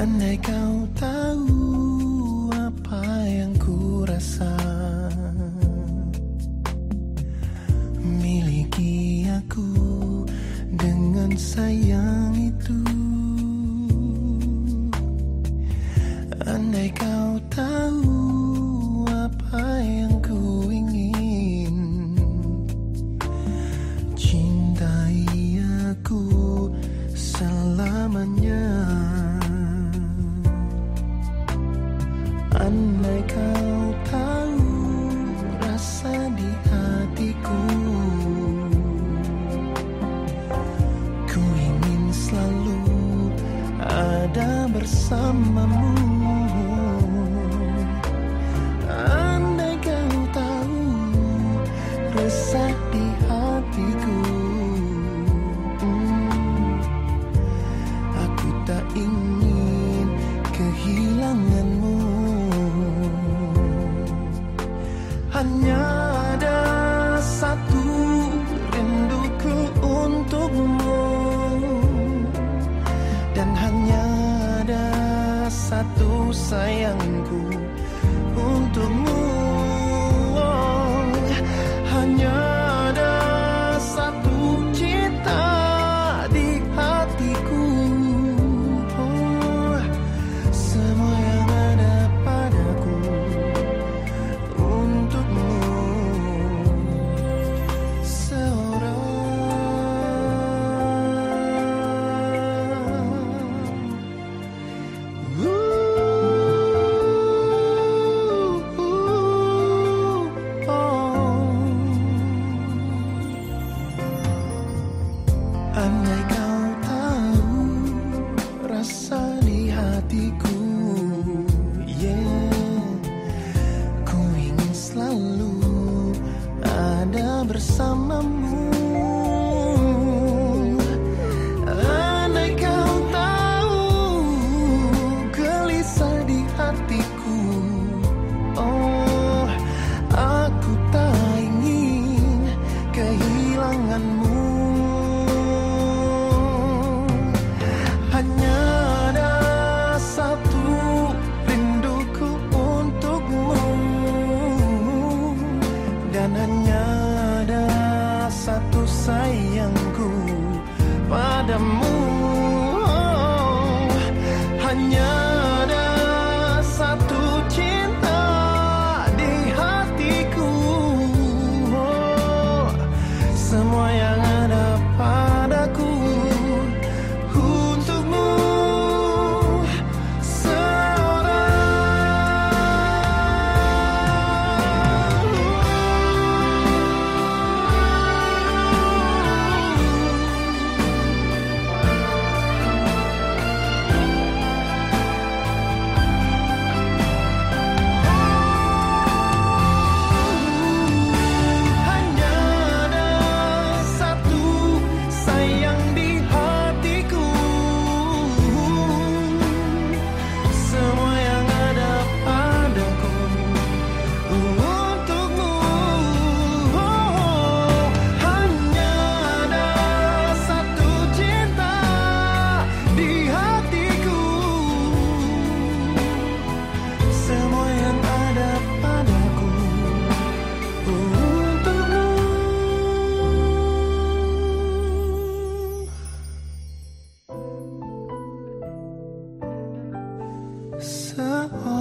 Andai kau tahu apa yang ku rasa Miliki aku dengan sayang itu. Andai kau tahu apa yang Sampai kau tahu rasa di hatiku. Ku ingin selalu ada bersamamu. satu sayangku. Untukmu bersamamu sayangku padamu Oh.